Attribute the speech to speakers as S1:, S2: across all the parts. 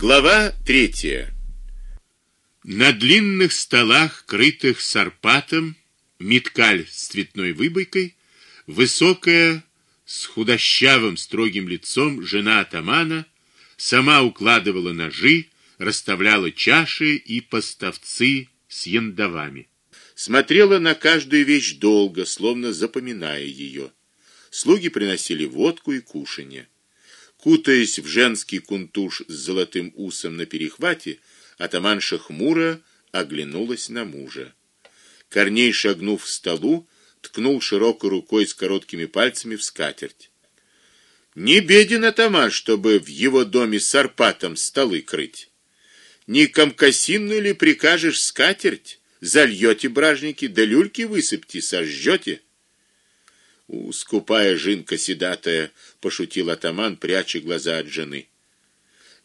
S1: Глава третья. На длинных столах, крытых сарпатом, меткаль с цветной выбойкой, высокая с худощавым строгим лицом жена атамана сама укладывала ножи, расставляла чаши и поставцы с яндовами. Смотрела на каждую вещь долго, словно запоминая ее. Слуги приносили водку и кушанье. Кутаясь в женский кунтуш с золотым усом на перехвате, атаманша хмуро оглянулась на мужа. Корней, шагнув к столу, ткнул широкой рукой с короткими пальцами в скатерть. Не беден атаман, чтобы в его доме с арпатом столы крыть. Не комкосинную ли прикажешь скатерть? Зальете бражники, да люльки высыпьте, сожжете. Скупая жинка седатая, пошутил атаман, пряча глаза от жены.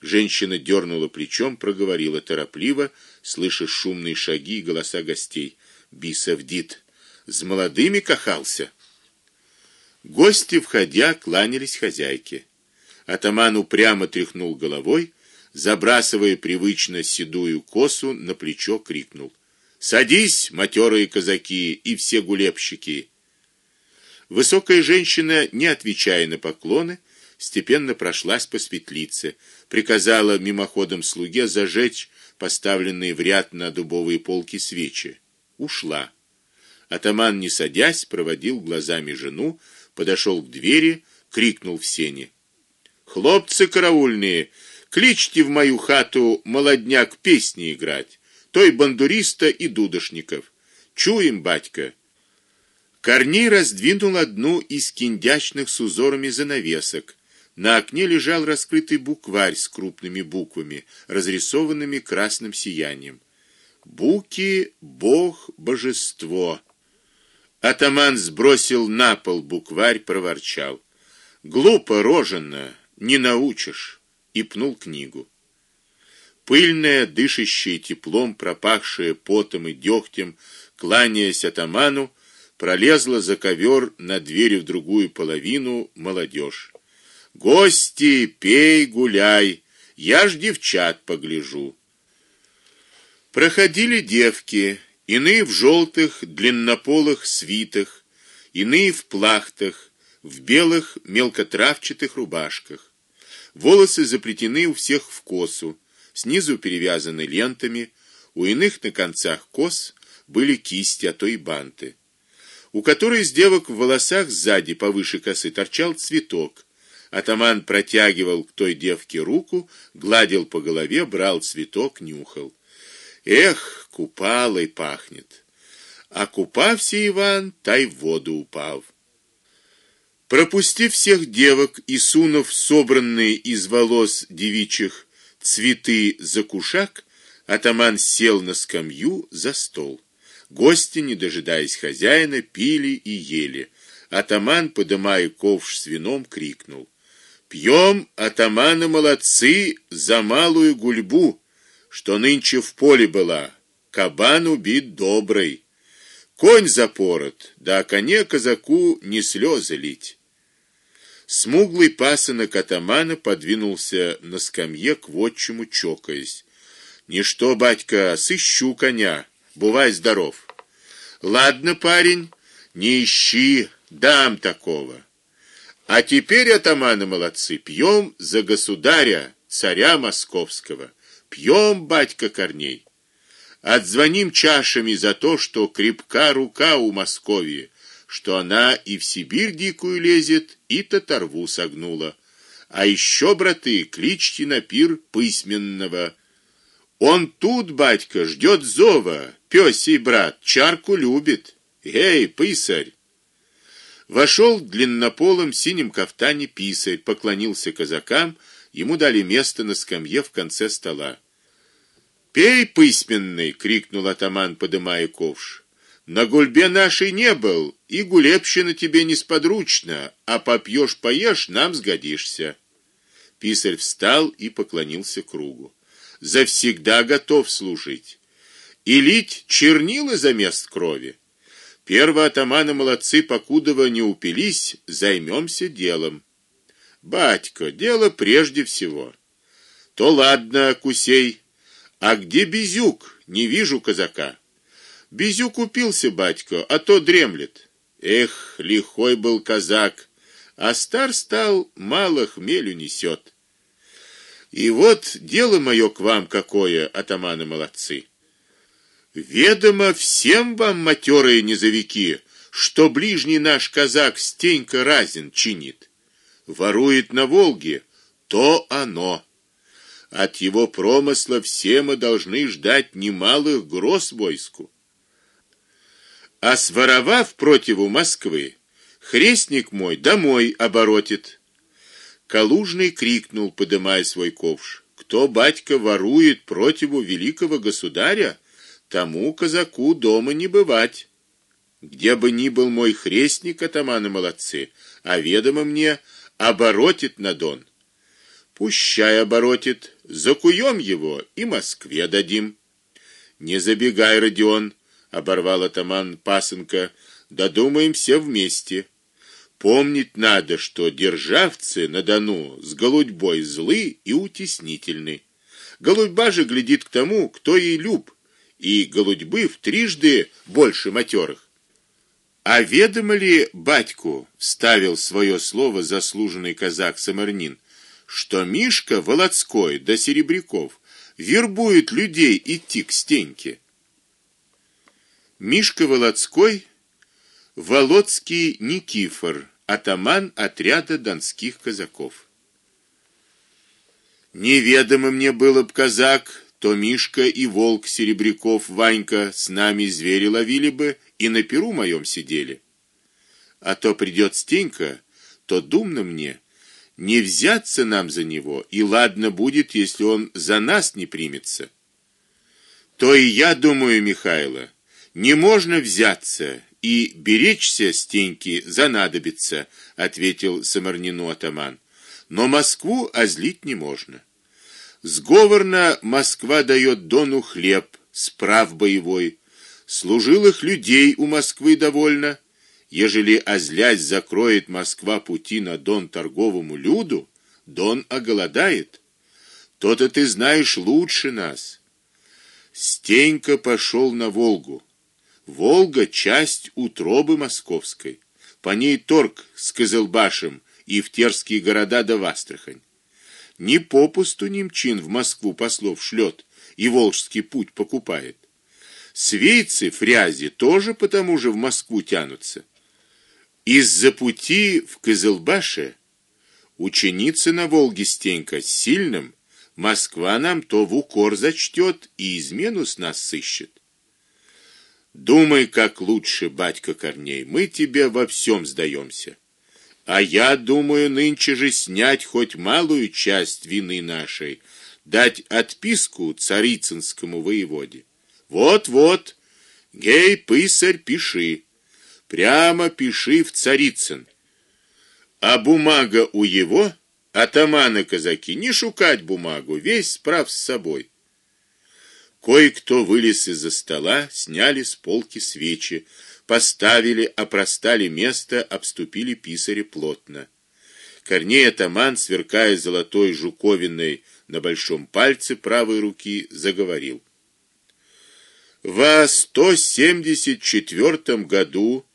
S1: Женщина дернула плечом, проговорила торопливо, слыша шумные шаги и голоса гостей: "Бисовдит, с молодыми кахался". Гости, входя, кланялись хозяйке. Атаман упрямо тряхнул головой, забрасывая привычно седую косу на плечо, крикнул: "Садись, матерые казаки и все гулебщики!" Высокая женщина, не отвечая на поклоны, степенно прошлась по светлице, приказала мимоходом слуге зажечь поставленные в ряд на дубовые полки свечи. Ушла. Атаман, не садясь, проводил глазами жену, подошел к двери, крикнул в сени: "Хлопцы караульные, кличьте в мою хату молодняк песни играть, той бандуриста и дудошников. Чуем, батька". Корней раздвинул одну из киндячных с узорами занавесок. На окне лежал раскрытый букварь с крупными буквами, разрисованными красным сиянием. Буки Бог божество. Атаман сбросил на пол букварь, проворчал: "Глупо рожено, не научишь", и пнул книгу. Пыльная, дышащая теплом, пропахшая потом и дегтем, кланяясь атаману, пролезла за ковер на двери в другую половину молодежь. Гости, пей, гуляй, я ж девчат погляжу. Проходили девки, иные в желтых длиннополых свитах, иные в плахтах, в белых мелкотравчатых рубашках. Волосы заплетены у всех в косу, снизу перевязаны лентами, у иных на концах кос были кисти, а то и банты у которой из девок в волосах сзади повыше косы торчал цветок. Атаман протягивал к той девке руку, гладил по голове, брал цветок, нюхал. Эх, купалой пахнет. А купався Иван, тай в воду упав. Пропустив всех девок и сунув собранные из волос девичьих цветы за кушак, атаман сел на скамью за стол. Гости, не дожидаясь хозяина, пили и ели. Атаман, подымая ковш с вином, крикнул: "Пьем, атаманы молодцы, за малую гульбу, что нынче в поле была. Кабан убит добрый. Конь запорот, да коне казаку не слезы лить". Смуглый пасынок атамана подвинулся на скамье к вотчему чокаясь. "Не что, батька, сыщу коня. Бывай здоров". Ладно, парень, не ищи, дам такого. А теперь атаманы молодцы, пьем за государя, царя московского. Пьем, батька Корней. Отзвоним чашами за то, что крепка рука у Московии, что она и в Сибирь дикую лезет, и татарву согнула. А еще, браты, кличьте на пир письменного. Он тут, батька, ждет зова. Пёсий брат чарку любит. Эй, писарь. Вошел в длиннополом синем кафтане писарь, поклонился казакам, ему дали место на скамье в конце стола. "Пей, письменный", крикнул атаман, подымая ковш. "На гульбе нашей не был, и гулебщина тебе не сподручна, а попьешь, поешь, нам сгодишься". Писарь встал и поклонился кругу. "Завсегда готов служить" и лить чернила за мест крови. Первые атаманы молодцы, покудова не упились, займемся делом. Батько, дело прежде всего. То ладно, Кусей. А где Безюк? Не вижу казака. Безюк упился, батько, а то дремлет. Эх, лихой был казак, а стар стал, мало хмелю несет. И вот дело мое к вам какое, атаманы молодцы. Ведомо всем вам матерые низовики, что ближний наш казак Стенька Разин чинит. Ворует на Волге, то оно. От его промысла все мы должны ждать немалых гроз войску. А своровав противу Москвы, хрестник мой домой оборотит. Калужный крикнул, подымая свой ковш: "Кто батька ворует противу великого государя, тому казаку дома не бывать. Где бы ни был мой хрестник, атаманы молодцы, а ведомо мне, оборотит на Дон. Пущай оборотит, закуем его и Москве дадим. Не забегай, Родион, оборвал атаман Пасынка. Додумаем все вместе. Помнить надо, что державцы на Дону с голудьбой злы и утеснительны. Голудьба же глядит к тому, кто ей люб, и голудьбы в трижды больше матерых. А ведомо ли батьку, вставил свое слово заслуженный казак Самарнин, что Мишка Володской до да Серебряков вербует людей идти к Стеньке. Мишка Володской Володский Никифор, атаман отряда донских казаков. Неведомо мне было б казак, то Мишка и волк Серебряков Ванька с нами звери ловили бы и на перу моем сидели. А то придет Стенька, то думно мне, не взяться нам за него, и ладно будет, если он за нас не примется. То и я думаю, Михайло, не можно взяться и беречься стеньки занадобится, ответил Самарнину атаман. Но Москву озлить не можно. Сговорно Москва дает Дону хлеб, справ боевой. Служилых людей у Москвы довольно. Ежели озлясь закроет Москва пути на Дон торговому люду, Дон оголодает. То-то ты знаешь лучше нас. Стенька пошел на Волгу. Волга часть утробы московской. По ней торг с Кызылбашем и в терские города до да Астрахань. Не попусту немчин в Москву послов шлет и волжский путь покупает. Свейцы, фрязи тоже потому же в Москву тянутся. Из-за пути в Кызылбаше ученица на Волге Стенька сильным Москва нам то в укор зачтет и измену с нас сыщет. Думай, как лучше, батька Корней, мы тебе во всем сдаемся. А я думаю нынче же снять хоть малую часть вины нашей, дать отписку царицынскому воеводе. Вот-вот, гей, писарь, пиши. Прямо пиши в Царицын. А бумага у его, атаманы казаки, не шукать бумагу, весь справ с собой. Кое-кто вылез из-за стола, сняли с полки свечи, поставили, опростали место, обступили писаря плотно. Корней атаман, сверкая золотой жуковиной на большом пальце правой руки, заговорил. В 174 году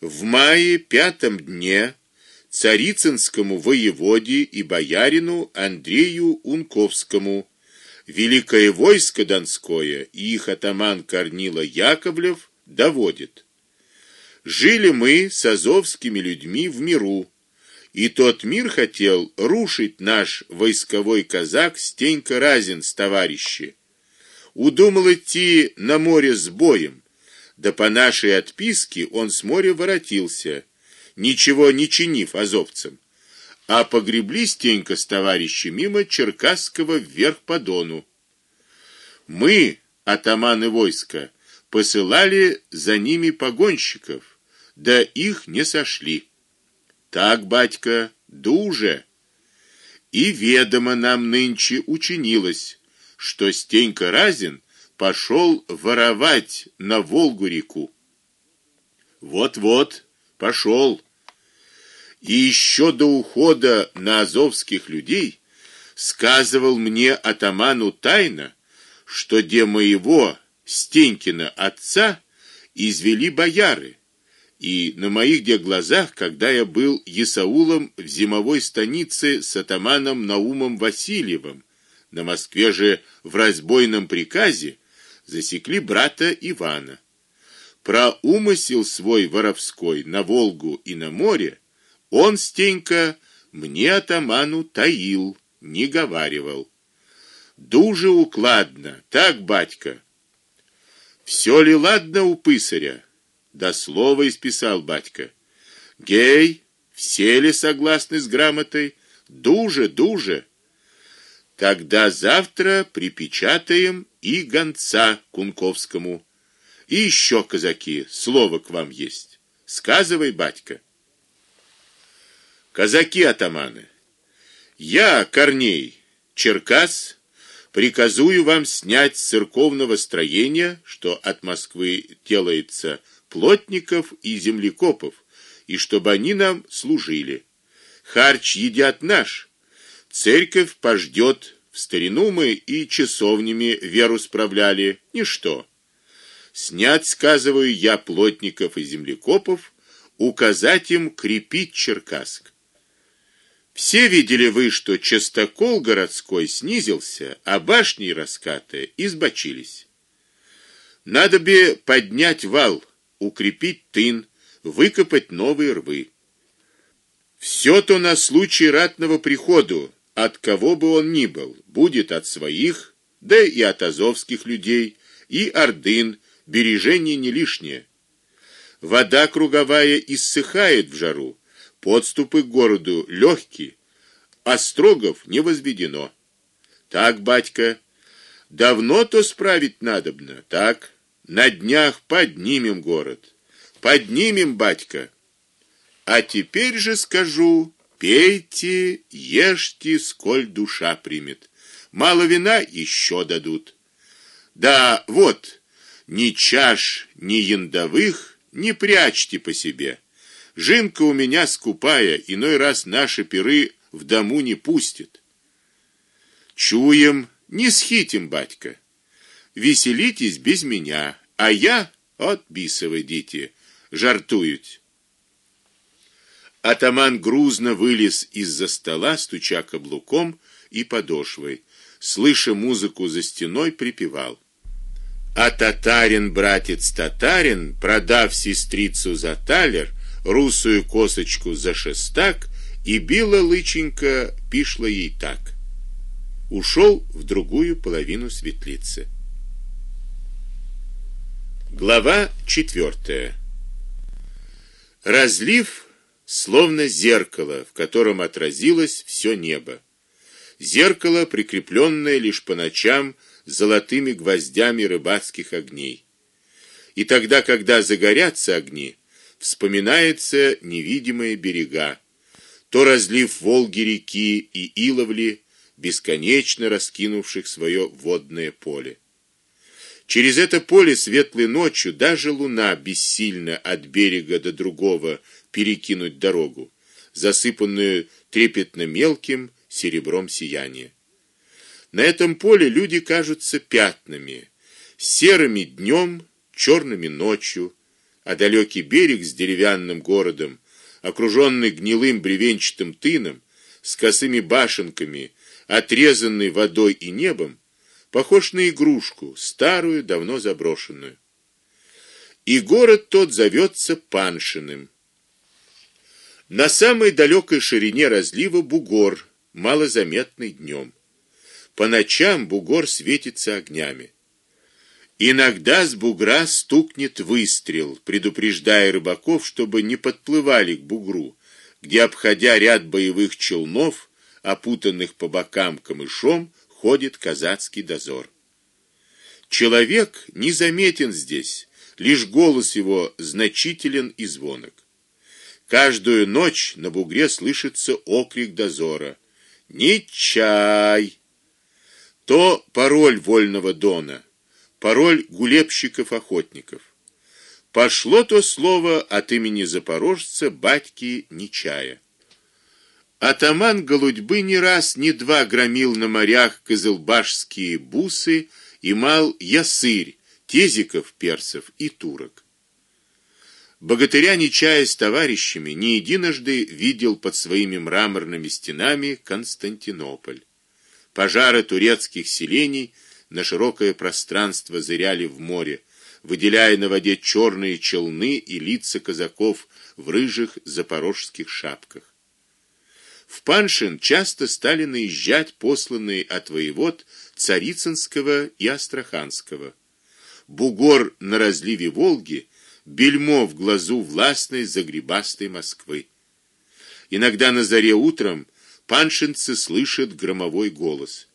S1: в мае пятом дне царицынскому воеводе и боярину Андрею Унковскому великое войско донское и их атаман Корнила Яковлев доводит. Жили мы с азовскими людьми в миру, и тот мир хотел рушить наш войсковой казак Стенька Разин с товарищи. Удумал идти на море с боем. Да по нашей отписке он с моря воротился, ничего не чинив азовцам а погребли Стенька с товарищем мимо Черкасского вверх по Дону. Мы, атаманы войска, посылали за ними погонщиков, да их не сошли. Так, батька, дуже. И ведомо нам нынче учинилось, что Стенька Разин пошел воровать на Волгу-реку. Вот-вот, пошел и еще до ухода на азовских людей сказывал мне атаману тайно, что де моего Стенькина отца извели бояры. И на моих где глазах, когда я был Исаулом в зимовой станице с атаманом Наумом Васильевым, на Москве же в разбойном приказе засекли брата Ивана. Про умысел свой воровской на Волгу и на море он Стенька мне атаману таил, не говаривал. Дуже укладно, так, батька. Все ли ладно у писаря? До слова исписал батька. Гей, все ли согласны с грамотой? Дуже, дуже. Тогда завтра припечатаем и гонца Кунковскому. И еще казаки, слово к вам есть. Сказывай, батька. Казаки атаманы. Я, Корней, Черкас, приказую вам снять с церковного строения, что от Москвы делается, плотников и землекопов, и чтобы они нам служили. Харч едят наш. Церковь пождет. В старину мы и часовнями веру справляли, ничто. Снять, сказываю я, плотников и землекопов, указать им крепить Черкасск. Все видели вы, что частокол городской снизился, а башни и раскаты избочились. Надо бы поднять вал, укрепить тын, выкопать новые рвы. Все то на случай ратного приходу, от кого бы он ни был, будет от своих, да и от азовских людей, и ордын, бережение не лишнее. Вода круговая иссыхает в жару, подступы к городу легкие, острогов не возведено. Так, батька, давно то справить надобно. Так, на днях поднимем город. Поднимем, батька. А теперь же скажу, пейте, ешьте, сколь душа примет. Мало вина еще дадут. Да, вот, ни чаш, ни яндовых не прячьте по себе. Жинка у меня скупая, иной раз наши пиры в дому не пустит. Чуем, не схитим, батька. Веселитесь без меня, а я от бисовы дети, жартуют. Атаман грузно вылез из-за стола, стуча каблуком и подошвой, слыша музыку за стеной, припевал: а татарин, братец татарин, продав сестрицу за талер, русую косочку за шестак, и била лыченька, пишла ей так. Ушел в другую половину светлицы. Глава четвертая. Разлив словно зеркало, в котором отразилось все небо. Зеркало, прикрепленное лишь по ночам золотыми гвоздями рыбацких огней. И тогда, когда загорятся огни, вспоминаются невидимые берега, то разлив Волги реки и Иловли, бесконечно раскинувших свое водное поле. Через это поле светлой ночью даже луна бессильна от берега до другого перекинуть дорогу, засыпанную трепетно мелким серебром сияния. На этом поле люди кажутся пятнами, серыми днем, черными ночью, а далекий берег с деревянным городом, окруженный гнилым бревенчатым тыном, с косыми башенками, отрезанный водой и небом, похож на игрушку, старую, давно заброшенную. И город тот зовется Паншиным. На самой далекой ширине разлива бугор, малозаметный днем. По ночам бугор светится огнями. Иногда с бугра стукнет выстрел, предупреждая рыбаков, чтобы не подплывали к бугру, где, обходя ряд боевых челнов, опутанных по бокам камышом, ходит казацкий дозор. Человек незаметен здесь, лишь голос его значителен и звонок. Каждую ночь на бугре слышится окрик дозора: "Не чай!" То пароль вольного дона, пароль гулебщиков-охотников. Пошло то слово от имени запорожца батьки Нечая. Атаман Голудьбы не раз, не два громил на морях кызылбашские бусы и мал ясырь, тезиков, персов и турок. Богатыря Нечая с товарищами не единожды видел под своими мраморными стенами Константинополь. Пожары турецких селений на широкое пространство зыряли в море, выделяя на воде черные челны и лица казаков в рыжих запорожских шапках. В Паншин часто стали наезжать посланные от воевод Царицынского и Астраханского. Бугор на разливе Волги бельмо в глазу властной загребастой Москвы. Иногда на заре утром паншинцы слышат громовой голос.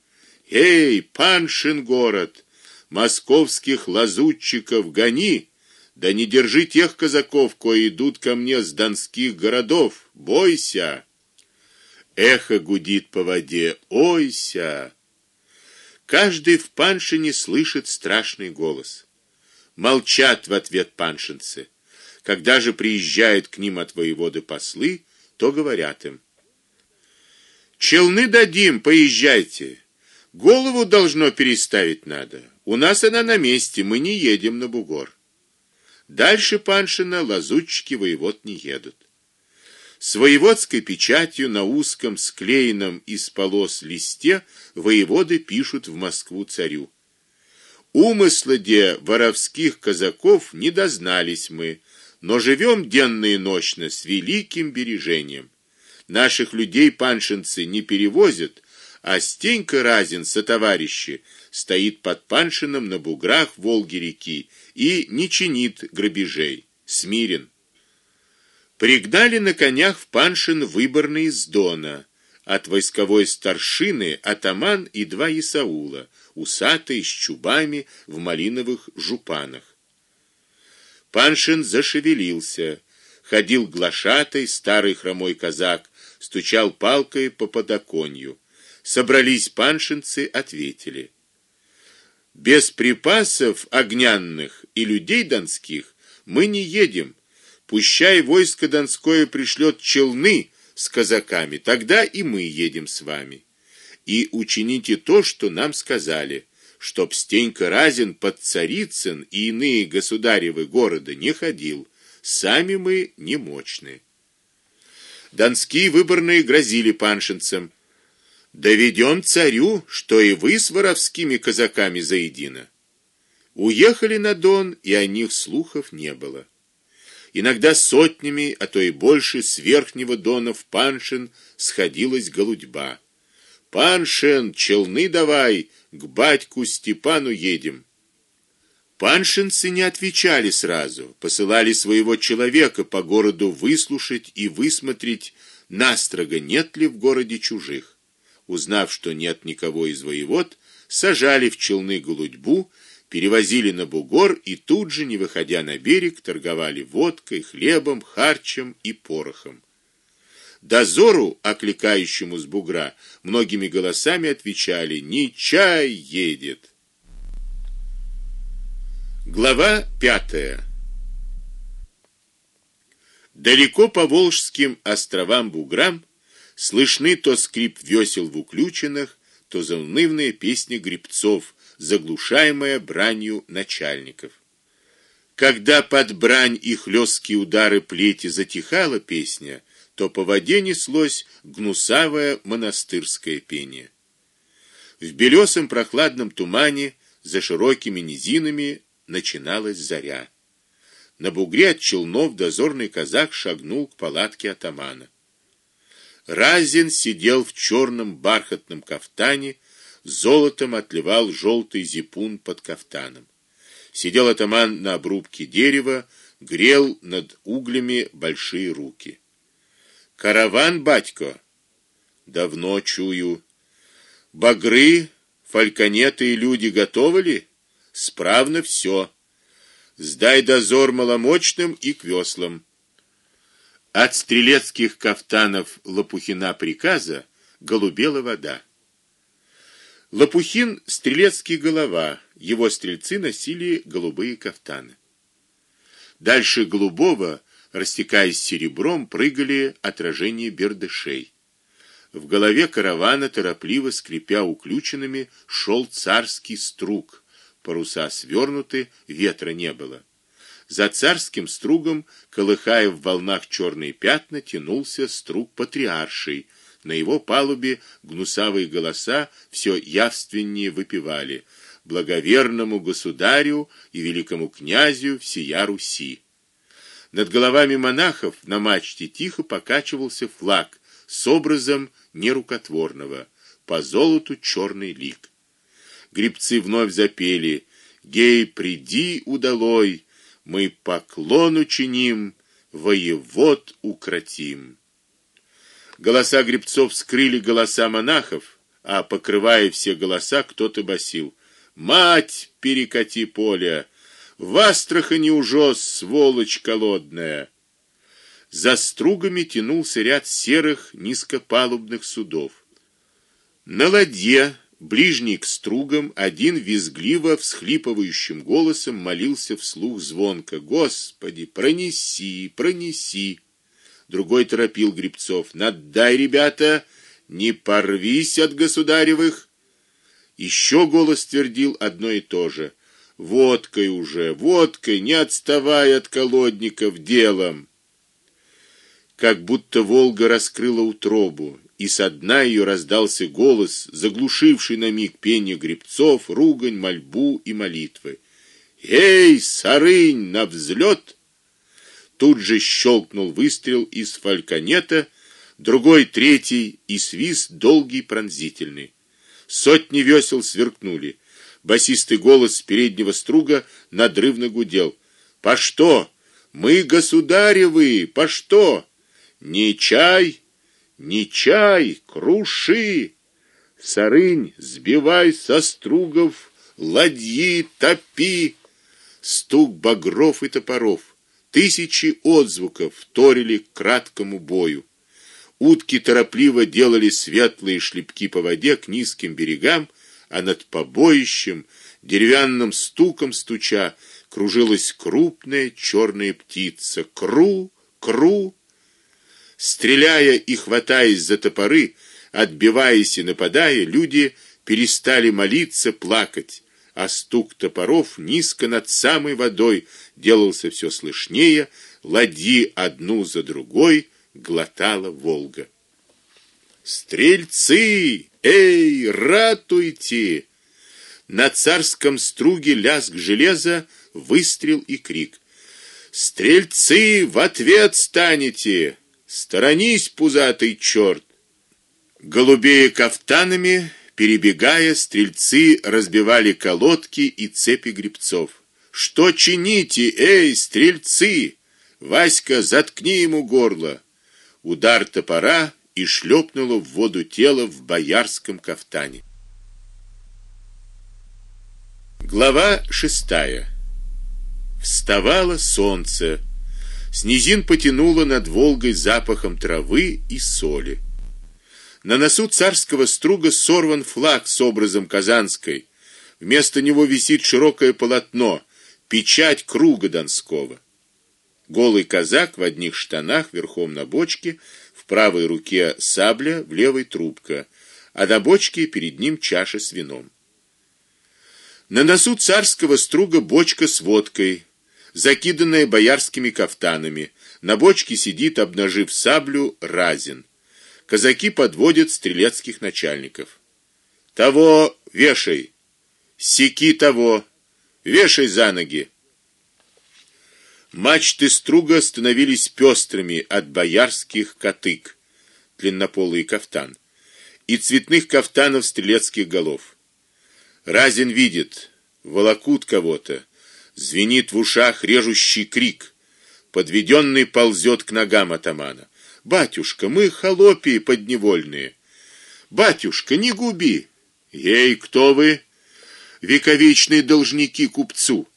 S1: Эй, Паншин город, московских лазутчиков гони, да не держи тех казаков, кои идут ко мне с донских городов. Бойся. Эхо гудит по воде. Ойся. Каждый в Паншине слышит страшный голос. Молчат в ответ паншинцы. Когда же приезжают к ним от воеводы послы, то говорят им: Челны дадим, поезжайте. Голову должно переставить надо. У нас она на месте, мы не едем на бугор. Дальше Паншина лазутчики воевод не едут. С воеводской печатью на узком склеенном из полос листе воеводы пишут в Москву царю: Умысла де воровских казаков не дознались мы, но живем денно и ночно с великим бережением. Наших людей паншинцы не перевозят, а Стенька Разин со товарищи стоит под Паншином на буграх Волги-реки и не чинит грабежей. Смирен. Пригнали на конях в Паншин выборные из Дона от войсковой старшины атаман и два Исаула, усатые с чубами в малиновых жупанах. Паншин зашевелился, ходил глашатай, старый хромой казак, стучал палкой по подоконью. Собрались паншинцы, ответили: без припасов огнянных и людей донских мы не едем. Пущай войско донское пришлет челны с казаками, тогда и мы едем с вами. И учините то, что нам сказали, чтоб Стенька Разин под Царицын и иные государевы города не ходил. Сами мы немощны. Донские выборные грозили паншинцам: "Доведем царю, что и вы с воровскими казаками заедино". Уехали на Дон, и о них слухов не было. Иногда сотнями, а то и больше с верхнего Дона в Паншин сходилась голудьба. Паншин, челны давай, к батьку Степану едем. Паншинцы не отвечали сразу, посылали своего человека по городу выслушать и высмотреть, настрого нет ли в городе чужих. Узнав, что нет никого из воевод, сажали в челны голудьбу перевозили на бугор и тут же, не выходя на берег, торговали водкой, хлебом, харчем и порохом. Дозору, окликающему с бугра, многими голосами отвечали: "Не чай едет". Глава пятая. Далеко по волжским островам буграм слышны то скрип весел в уключенных, то заунывные песни гребцов, заглушаемая бранью начальников. Когда под брань и хлесткие удары плети затихала песня, то по воде неслось гнусавое монастырское пение. В белесом прохладном тумане за широкими низинами начиналась заря. На бугре от челнов дозорный казак шагнул к палатке атамана. Разин сидел в черном бархатном кафтане золотом отливал желтый зипун под кафтаном. Сидел атаман на обрубке дерева, грел над углями большие руки. Караван, батько. Давно чую. Багры, фальконеты и люди готовы ли? Справно все. Сдай дозор маломочным и к веслам. От стрелецких кафтанов Лопухина приказа голубела вода. Лопухин стрелецкий голова, его стрельцы носили голубые кафтаны. Дальше голубого, растекаясь серебром, прыгали отражения бердышей. В голове каравана торопливо скрипя уключенными шел царский струг. Паруса свернуты, ветра не было. За царским стругом, колыхая в волнах черные пятна, тянулся струг патриарший. На его палубе гнусавые голоса все явственнее выпевали: благоверному государю и великому князю всея Руси. Над головами монахов на мачте тихо покачивался флаг с образом нерукотворного, по золоту черный лик. Гребцы вновь запели: "Гей, приди удалой, мы поклон учиним, воевод укротим". Голоса гребцов скрыли голоса монахов, а покрывая все голоса, кто-то басил: "Мать, перекати поле! В Астрахани ужо сволочь колодная!" За стругами тянулся ряд серых низкопалубных судов. На ладье, ближний к стругам, один визгливо всхлипывающим голосом молился вслух звонко: "Господи, пронеси, пронеси!" Другой торопил гребцов: "Надай, ребята, не порвись от государевых". Еще голос твердил одно и то же: "Водкой уже, водкой, не отставай от колодников делом" как будто Волга раскрыла утробу, и со дна ее раздался голос, заглушивший на миг пение гребцов, ругань, мольбу и молитвы. Эй, сарынь, на взлет! Тут же щелкнул выстрел из фальконета, другой, третий и свист долгий пронзительный. Сотни весел сверкнули. Басистый голос с переднего струга надрывно гудел: "По что? Мы государевы, по что?" Не чай, не чай, круши! Сарынь, сбивай со стругов, ладьи топи! Стук багров и топоров, тысячи отзвуков вторили к краткому бою. Утки торопливо делали светлые шлепки по воде к низким берегам, а над побоищем деревянным стуком стуча кружилась крупная черная птица. Кру, кру, Стреляя и хватаясь за топоры, отбиваясь и нападая, люди перестали молиться, плакать, а стук топоров низко над самой водой делался все слышнее, ладьи одну за другой глотала Волга. Стрельцы, эй, ратуйте! На царском струге лязг железа, выстрел и крик. Стрельцы, в ответ станете! Сторонись, пузатый черт! Голубея кафтанами, перебегая, стрельцы разбивали колодки и цепи гребцов. Что чините, эй, стрельцы? Васька, заткни ему горло. Удар топора и шлепнуло в воду тело в боярском кафтане. Глава шестая. Вставало солнце. С низин потянуло над Волгой запахом травы и соли. На носу царского струга сорван флаг с образом казанской. Вместо него висит широкое полотно, печать круга донского. Голый казак в одних штанах верхом на бочке, в правой руке сабля, в левой трубка, а на бочке перед ним чаша с вином. На носу царского струга бочка с водкой, закиданная боярскими кафтанами. На бочке сидит, обнажив саблю, Разин. Казаки подводят стрелецких начальников. Того вешай. Секи того. Вешай за ноги. Мачты струга становились пестрыми от боярских котык, длиннополый кафтан, и цветных кафтанов стрелецких голов. Разин видит, волокут кого-то, звенит в ушах режущий крик. Подведенный ползет к ногам атамана. Батюшка, мы холопи подневольные. Батюшка, не губи. Ей, кто вы? Вековечные должники купцу,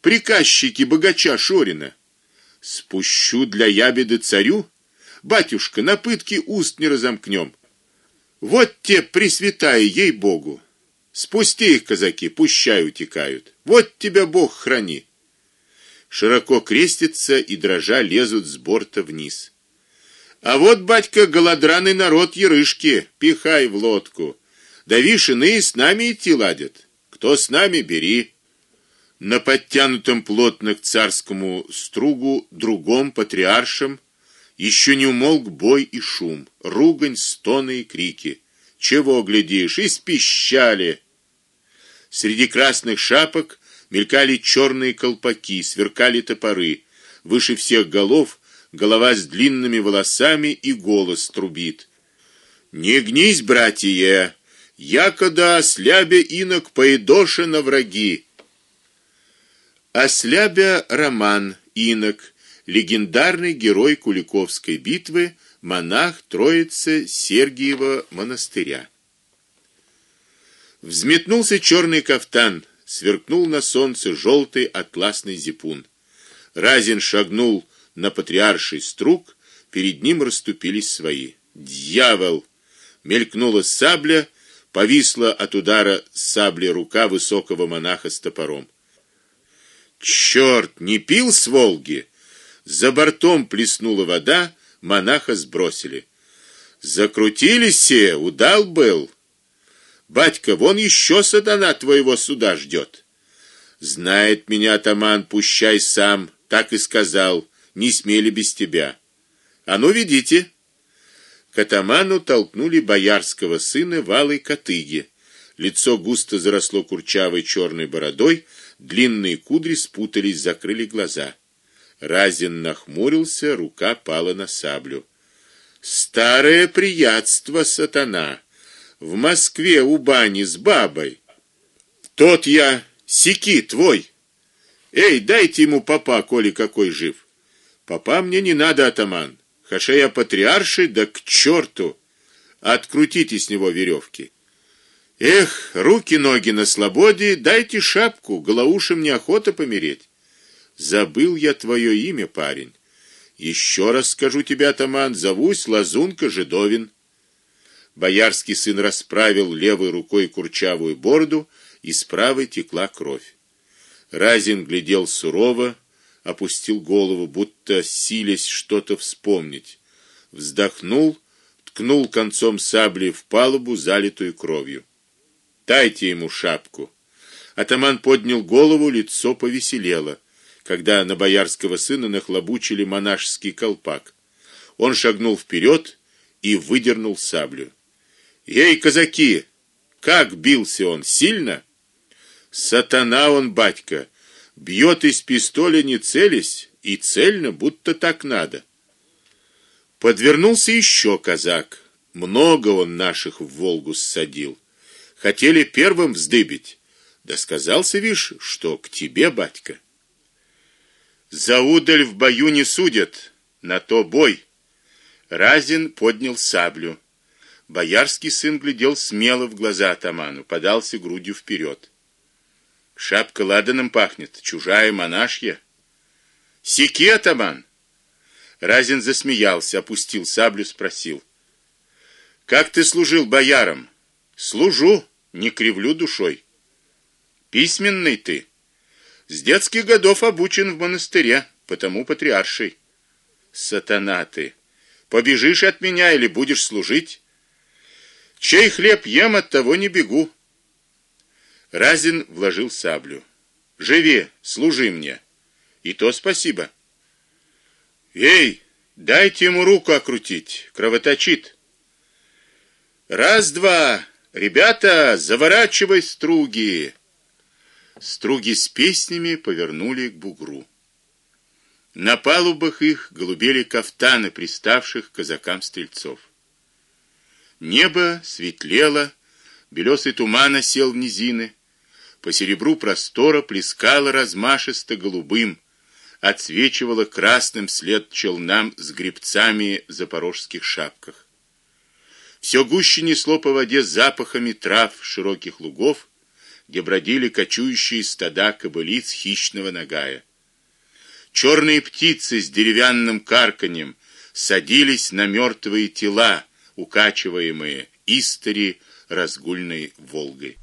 S1: приказчики богача Шорина. Спущу для ябеды царю? Батюшка, на пытки уст не разомкнем. Вот те пресвятая ей-богу. Спусти их, казаки, пущай утекают. Вот тебя Бог храни. Широко крестятся и дрожа лезут с борта вниз. А вот, батька, голодранный народ ерышки, пихай в лодку. Да вишь, иные с нами идти ладят. Кто с нами, бери. На подтянутом плотно к царскому стругу другом патриаршем еще не умолк бой и шум, ругань, стоны и крики. Чего глядишь, испищали. Среди красных шапок мелькали черные колпаки, сверкали топоры. Выше всех голов голова с длинными волосами и голос трубит. Не гнись, братья, якода слябе инок поедоше на враги. Ослябя Роман Инок, легендарный герой Куликовской битвы, монах Троицы Сергиева монастыря. Взметнулся черный кафтан, сверкнул на солнце желтый атласный зипун. Разин шагнул на патриарший струк, перед ним расступились свои. Дьявол! Мелькнула сабля, повисла от удара сабли рука высокого монаха с топором. Черт, не пил с Волги. За бортом плеснула вода, монаха сбросили. Закрутились все, удал был. Батька, вон еще сатана твоего суда ждет. Знает меня атаман, пущай сам, так и сказал, не смели без тебя. А ну ведите. К атаману толкнули боярского сына Валой Катыги. Лицо густо заросло курчавой черной бородой, длинные кудри спутались, закрыли глаза. Разин нахмурился, рука пала на саблю. Старое приятство сатана. В Москве у бани с бабой. Тот я, сики твой. Эй, дайте ему папа, коли какой жив. Папа мне не надо, атаман. Хаша я патриарший, да к черту. Открутите с него веревки. Эх, руки-ноги на свободе, дайте шапку, голоушем неохота помереть. Забыл я твое имя, парень. Еще раз скажу тебе, атаман, зовусь Лазунка Жидовин. Боярский сын расправил левой рукой курчавую бороду, и с правой текла кровь. Разин глядел сурово, опустил голову, будто силясь что-то вспомнить. Вздохнул, ткнул концом сабли в палубу, залитую кровью. Дайте ему шапку. Атаман поднял голову, лицо повеселело, когда на боярского сына нахлобучили монашеский колпак. Он шагнул вперед и выдернул саблю. "Ей, казаки, как бился он сильно!" Сатана он, батька, бьет из пистоля не целясь и цельно, будто так надо. Подвернулся еще казак. Много он наших в Волгу ссадил. Хотели первым вздыбить. Да сказался, вишь, что к тебе, батька. За удаль в бою не судят, на то бой. Разин поднял саблю. Боярский сын глядел смело в глаза атаману, подался грудью вперед. Шапка ладаном пахнет, чужая монашья. Секи, атаман. Разин засмеялся, опустил саблю, спросил: "Как ты служил боярам?" "Служу", не кривлю душой. Письменный ты. С детских годов обучен в монастыре, потому патриарший. Сатана ты. Побежишь от меня или будешь служить? Чей хлеб ем, от того не бегу. Разин вложил саблю. Живи, служи мне. И то спасибо. Эй, дайте ему руку окрутить, кровоточит. Раз, два, Ребята, заворачивай струги. Струги с песнями повернули к бугру. На палубах их голубели кафтаны приставших к казакам-стрельцов. Небо светлело, белесый туман осел в низины, по серебру простора плескало размашисто голубым, отсвечивало красным след челнам с гребцами в запорожских шапках. Все гуще несло по воде запахами трав широких лугов, где бродили кочующие стада кобылиц хищного нагая. Черные птицы с деревянным карканьем садились на мертвые тела, укачиваемые истори разгульной Волгой.